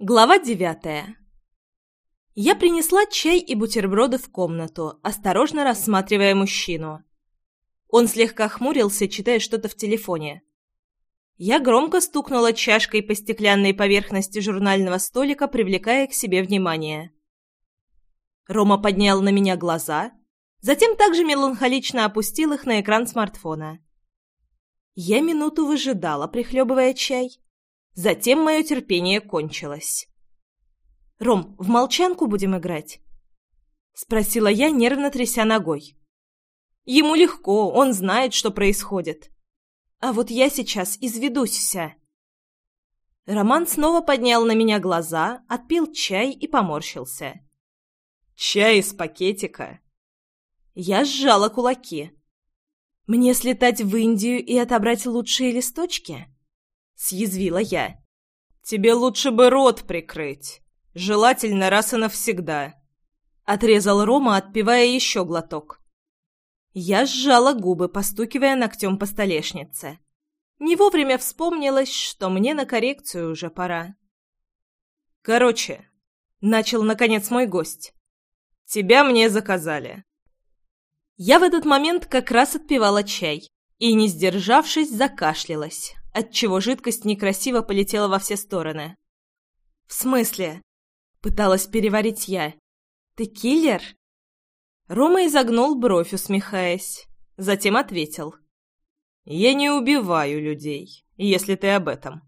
Глава девятая. Я принесла чай и бутерброды в комнату, осторожно рассматривая мужчину. Он слегка хмурился, читая что-то в телефоне. Я громко стукнула чашкой по стеклянной поверхности журнального столика, привлекая к себе внимание. Рома поднял на меня глаза, затем также меланхолично опустил их на экран смартфона. Я минуту выжидала, прихлебывая чай. Затем мое терпение кончилось. «Ром, в молчанку будем играть?» Спросила я, нервно тряся ногой. Ему легко, он знает, что происходит. А вот я сейчас изведусь вся. Роман снова поднял на меня глаза, отпил чай и поморщился. «Чай из пакетика?» Я сжала кулаки. «Мне слетать в Индию и отобрать лучшие листочки?» Съязвила я. «Тебе лучше бы рот прикрыть. Желательно раз и навсегда», — отрезал Рома, отпивая еще глоток. Я сжала губы, постукивая ногтем по столешнице. Не вовремя вспомнилось, что мне на коррекцию уже пора. «Короче», — начал, наконец, мой гость, — «тебя мне заказали». Я в этот момент как раз отпивала чай и, не сдержавшись, закашлялась, отчего жидкость некрасиво полетела во все стороны. «В смысле?» — пыталась переварить я. «Ты киллер?» Рома изогнул бровь, усмехаясь. Затем ответил. «Я не убиваю людей, если ты об этом».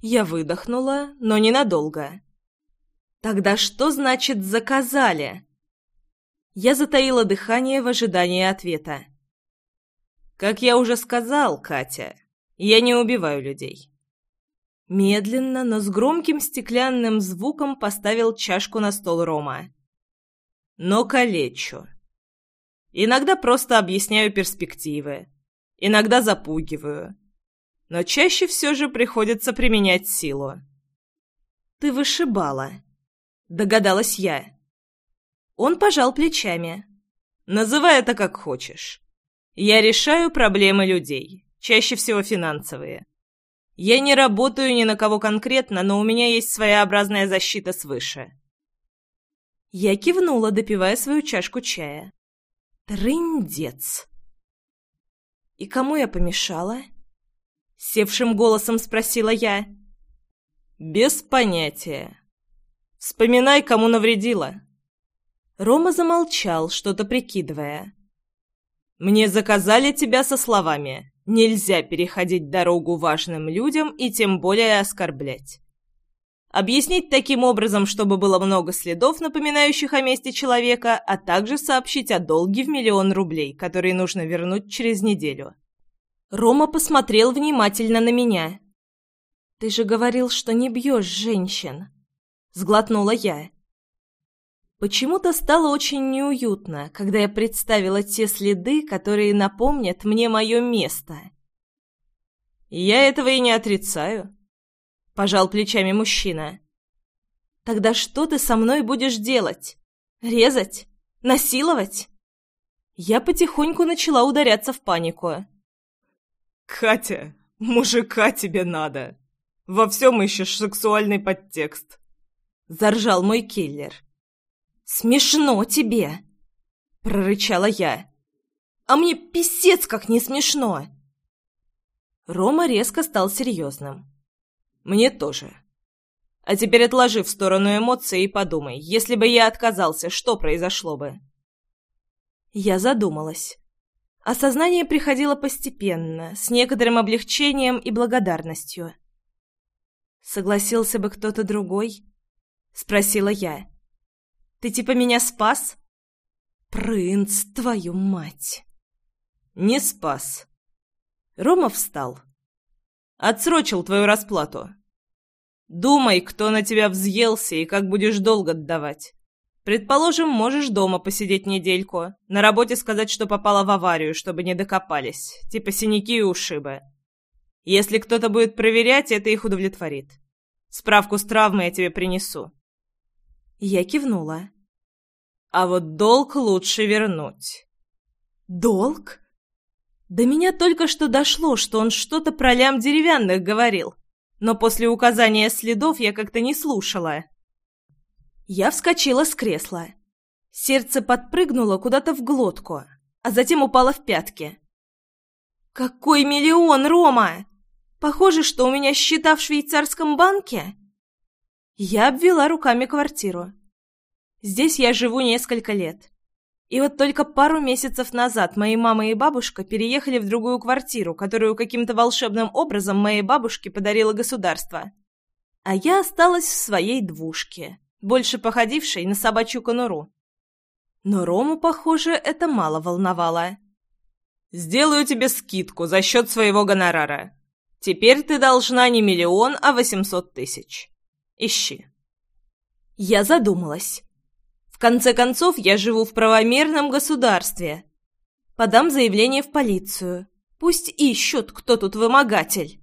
Я выдохнула, но ненадолго. «Тогда что значит «заказали»?» Я затаила дыхание в ожидании ответа. «Как я уже сказал, Катя, я не убиваю людей». Медленно, но с громким стеклянным звуком поставил чашку на стол Рома. «Но калечу. Иногда просто объясняю перспективы, иногда запугиваю, но чаще все же приходится применять силу». «Ты вышибала», — догадалась я. Он пожал плечами. «Называй это как хочешь. Я решаю проблемы людей, чаще всего финансовые. Я не работаю ни на кого конкретно, но у меня есть своеобразная защита свыше. Я кивнула, допивая свою чашку чая. Трындец. И кому я помешала? Севшим голосом спросила я. Без понятия. Вспоминай, кому навредила. Рома замолчал, что-то прикидывая. Мне заказали тебя со словами Нельзя переходить дорогу важным людям и тем более оскорблять. Объяснить таким образом, чтобы было много следов, напоминающих о месте человека, а также сообщить о долге в миллион рублей, который нужно вернуть через неделю. Рома посмотрел внимательно на меня. «Ты же говорил, что не бьешь женщин», — сглотнула я. Почему-то стало очень неуютно, когда я представила те следы, которые напомнят мне мое место. «Я этого и не отрицаю», — пожал плечами мужчина. «Тогда что ты со мной будешь делать? Резать? Насиловать?» Я потихоньку начала ударяться в панику. «Катя, мужика тебе надо. Во всем ищешь сексуальный подтекст», — заржал мой киллер. «Смешно тебе!» — прорычала я. «А мне писец как не смешно!» Рома резко стал серьезным. «Мне тоже. А теперь отложи в сторону эмоции и подумай, если бы я отказался, что произошло бы?» Я задумалась. Осознание приходило постепенно, с некоторым облегчением и благодарностью. «Согласился бы кто-то другой?» — спросила я. Ты типа меня спас? Принц, твою мать. Не спас. Рома встал. Отсрочил твою расплату. Думай, кто на тебя взъелся и как будешь долг отдавать. Предположим, можешь дома посидеть недельку, на работе сказать, что попала в аварию, чтобы не докопались, типа синяки и ушибы. Если кто-то будет проверять, это их удовлетворит. Справку с травмой я тебе принесу. Я кивнула. «А вот долг лучше вернуть». «Долг?» До меня только что дошло, что он что-то про лям деревянных говорил. Но после указания следов я как-то не слушала. Я вскочила с кресла. Сердце подпрыгнуло куда-то в глотку, а затем упало в пятки. «Какой миллион, Рома! Похоже, что у меня счета в швейцарском банке!» Я обвела руками квартиру. Здесь я живу несколько лет. И вот только пару месяцев назад мои мама и бабушка переехали в другую квартиру, которую каким-то волшебным образом моей бабушке подарило государство. А я осталась в своей двушке, больше походившей на собачью конуру. Но Рому, похоже, это мало волновало. «Сделаю тебе скидку за счет своего гонорара. Теперь ты должна не миллион, а восемьсот тысяч. Ищи». Я задумалась конце концов, я живу в правомерном государстве. Подам заявление в полицию. Пусть ищут, кто тут вымогатель.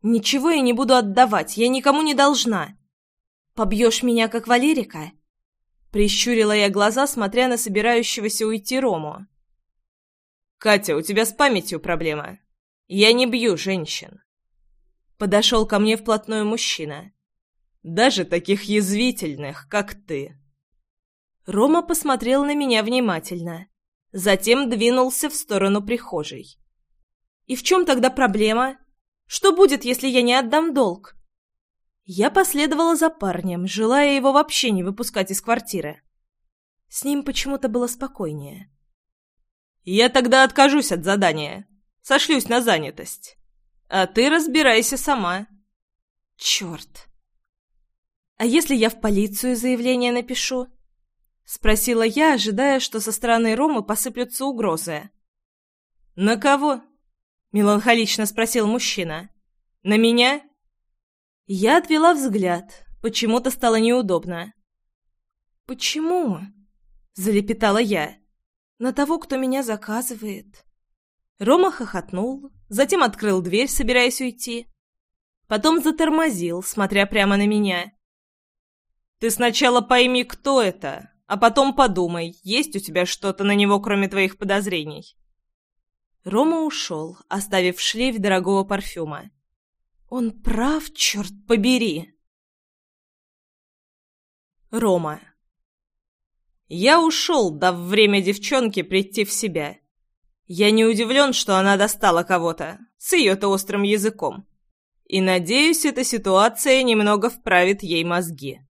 Ничего я не буду отдавать, я никому не должна. Побьешь меня, как Валерика?» Прищурила я глаза, смотря на собирающегося уйти Рому. «Катя, у тебя с памятью проблема. Я не бью женщин». Подошел ко мне вплотную мужчина. «Даже таких язвительных, как ты». Рома посмотрел на меня внимательно. Затем двинулся в сторону прихожей. «И в чем тогда проблема? Что будет, если я не отдам долг?» Я последовала за парнем, желая его вообще не выпускать из квартиры. С ним почему-то было спокойнее. «Я тогда откажусь от задания. Сошлюсь на занятость. А ты разбирайся сама». «Черт! А если я в полицию заявление напишу?» — спросила я, ожидая, что со стороны Ромы посыплются угрозы. «На кого?» — меланхолично спросил мужчина. «На меня?» Я отвела взгляд. Почему-то стало неудобно. «Почему?» — залепетала я. «На того, кто меня заказывает». Рома хохотнул, затем открыл дверь, собираясь уйти. Потом затормозил, смотря прямо на меня. «Ты сначала пойми, кто это, а потом подумай, есть у тебя что-то на него, кроме твоих подозрений». Рома ушел, оставив шлейф дорогого парфюма. «Он прав, черт побери!» Рома. Я ушел, дав время девчонке прийти в себя. Я не удивлен, что она достала кого-то, с ее-то острым языком. И надеюсь, эта ситуация немного вправит ей мозги.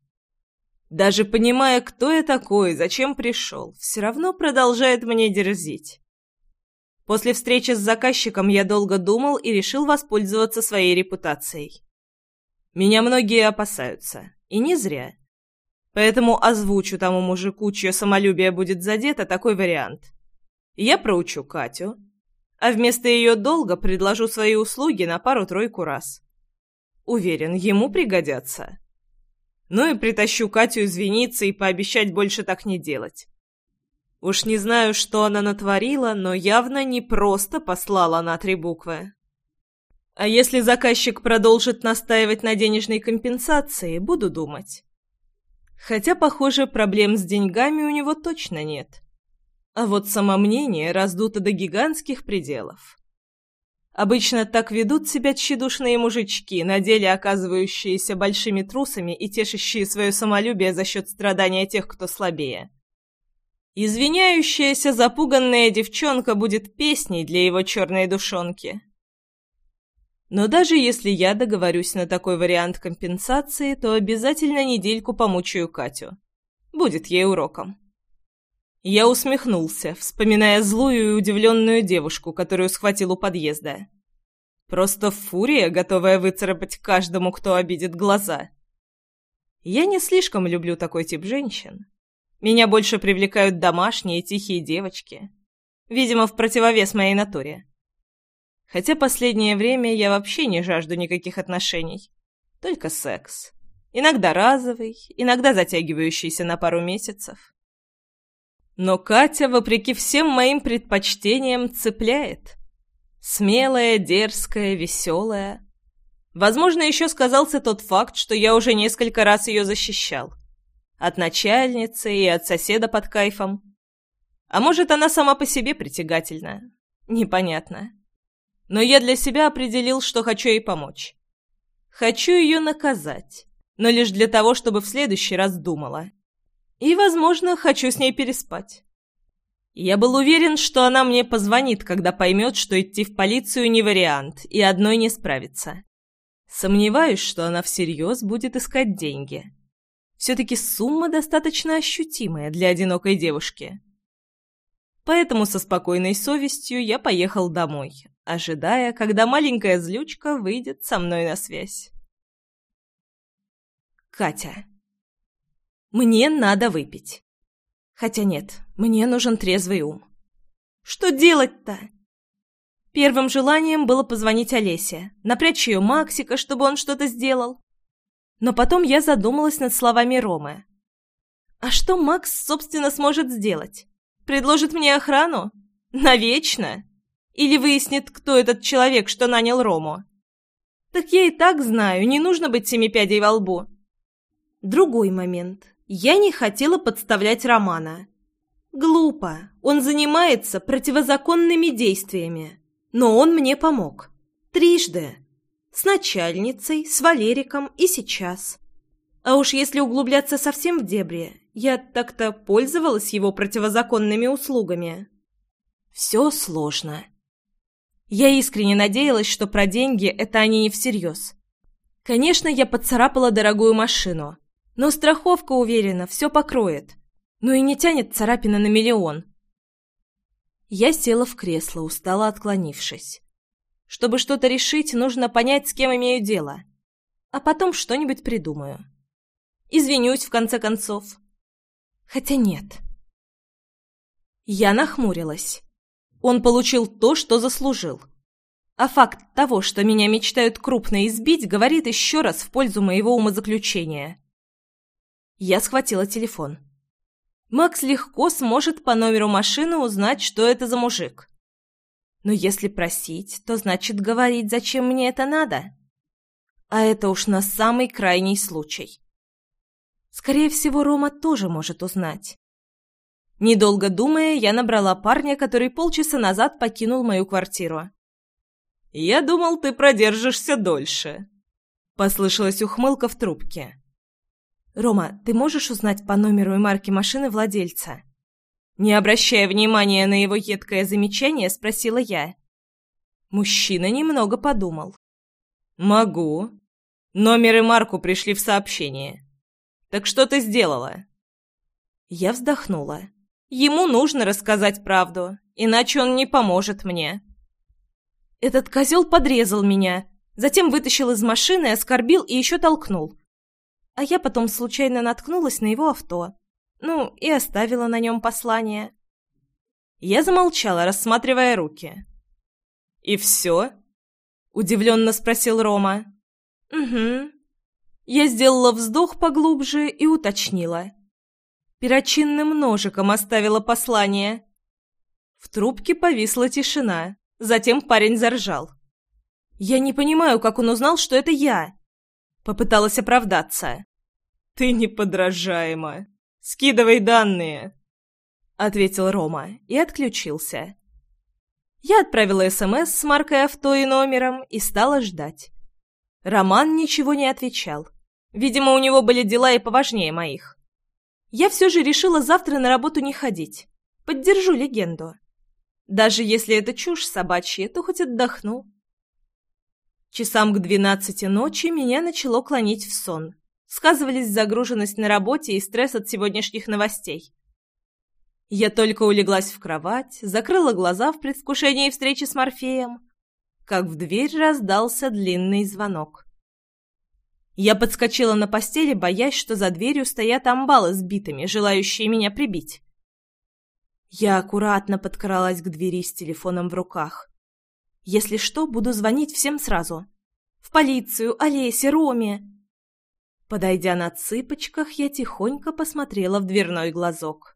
Даже понимая, кто я такой, зачем пришел, все равно продолжает мне дерзить. После встречи с заказчиком я долго думал и решил воспользоваться своей репутацией. Меня многие опасаются, и не зря. Поэтому озвучу тому мужику, чье самолюбие будет задето, такой вариант. Я проучу Катю, а вместо ее долга предложу свои услуги на пару-тройку раз. Уверен, ему пригодятся. Ну и притащу Катю извиниться и пообещать больше так не делать. Уж не знаю, что она натворила, но явно не просто послала на три буквы. А если заказчик продолжит настаивать на денежной компенсации, буду думать. Хотя, похоже, проблем с деньгами у него точно нет. А вот самомнение раздуто до гигантских пределов. Обычно так ведут себя тщедушные мужички, на деле оказывающиеся большими трусами и тешащие свое самолюбие за счет страдания тех, кто слабее. Извиняющаяся запуганная девчонка будет песней для его черной душонки. Но даже если я договорюсь на такой вариант компенсации, то обязательно недельку помучаю Катю. Будет ей уроком. Я усмехнулся, вспоминая злую и удивленную девушку, которую схватил у подъезда. Просто фурия, готовая выцарапать каждому, кто обидит глаза. Я не слишком люблю такой тип женщин. Меня больше привлекают домашние тихие девочки. Видимо, в противовес моей натуре. Хотя последнее время я вообще не жажду никаких отношений. Только секс. Иногда разовый, иногда затягивающийся на пару месяцев. Но Катя, вопреки всем моим предпочтениям, цепляет. Смелая, дерзкая, веселая. Возможно, еще сказался тот факт, что я уже несколько раз ее защищал. От начальницы и от соседа под кайфом. А может, она сама по себе притягательна. Непонятно. Но я для себя определил, что хочу ей помочь. Хочу ее наказать, но лишь для того, чтобы в следующий раз думала. И, возможно, хочу с ней переспать. Я был уверен, что она мне позвонит, когда поймет, что идти в полицию не вариант, и одной не справится. Сомневаюсь, что она всерьез будет искать деньги. Все-таки сумма достаточно ощутимая для одинокой девушки. Поэтому со спокойной совестью я поехал домой, ожидая, когда маленькая злючка выйдет со мной на связь. Катя. Мне надо выпить. Хотя нет, мне нужен трезвый ум. Что делать-то? Первым желанием было позвонить Олесе, напрячь ее Максика, чтобы он что-то сделал. Но потом я задумалась над словами Ромы. А что Макс, собственно, сможет сделать? Предложит мне охрану? Навечно? Или выяснит, кто этот человек, что нанял Рому? Так я и так знаю, не нужно быть семипядей во лбу. Другой момент. Я не хотела подставлять Романа. Глупо. Он занимается противозаконными действиями. Но он мне помог. Трижды. С начальницей, с Валериком и сейчас. А уж если углубляться совсем в дебри, я так-то пользовалась его противозаконными услугами. Все сложно. Я искренне надеялась, что про деньги это они не всерьез. Конечно, я поцарапала дорогую машину, но страховка уверена, все покроет. Ну и не тянет царапина на миллион. Я села в кресло, устало отклонившись. Чтобы что-то решить, нужно понять, с кем имею дело. А потом что-нибудь придумаю. Извинюсь, в конце концов. Хотя нет. Я нахмурилась. Он получил то, что заслужил. А факт того, что меня мечтают крупно избить, говорит еще раз в пользу моего умозаключения. Я схватила телефон. Макс легко сможет по номеру машины узнать, что это за мужик. Но если просить, то значит говорить, зачем мне это надо. А это уж на самый крайний случай. Скорее всего, Рома тоже может узнать. Недолго думая, я набрала парня, который полчаса назад покинул мою квартиру. «Я думал, ты продержишься дольше», — послышалась ухмылка в трубке. «Рома, ты можешь узнать по номеру и марке машины владельца?» Не обращая внимания на его едкое замечание, спросила я. Мужчина немного подумал. «Могу. Номер и марку пришли в сообщение. Так что ты сделала?» Я вздохнула. «Ему нужно рассказать правду, иначе он не поможет мне». Этот козел подрезал меня, затем вытащил из машины, оскорбил и еще толкнул. А я потом случайно наткнулась на его авто. Ну, и оставила на нем послание. Я замолчала, рассматривая руки. «И все?» — удивленно спросил Рома. «Угу». Я сделала вздох поглубже и уточнила. Перочинным ножиком оставила послание. В трубке повисла тишина. Затем парень заржал. «Я не понимаю, как он узнал, что это я?» Попыталась оправдаться. «Ты неподражаема. Скидывай данные!» Ответил Рома и отключился. Я отправила СМС с маркой авто и номером и стала ждать. Роман ничего не отвечал. Видимо, у него были дела и поважнее моих. Я все же решила завтра на работу не ходить. Поддержу легенду. Даже если это чушь собачья, то хоть отдохну. Часам к двенадцати ночи меня начало клонить в сон. Сказывались загруженность на работе и стресс от сегодняшних новостей. Я только улеглась в кровать, закрыла глаза в предвкушении встречи с Морфеем, как в дверь раздался длинный звонок. Я подскочила на постели, боясь, что за дверью стоят амбалы с битами, желающие меня прибить. Я аккуратно подкралась к двери с телефоном в руках. Если что, буду звонить всем сразу. В полицию, Олесе, Роме. Подойдя на цыпочках, я тихонько посмотрела в дверной глазок.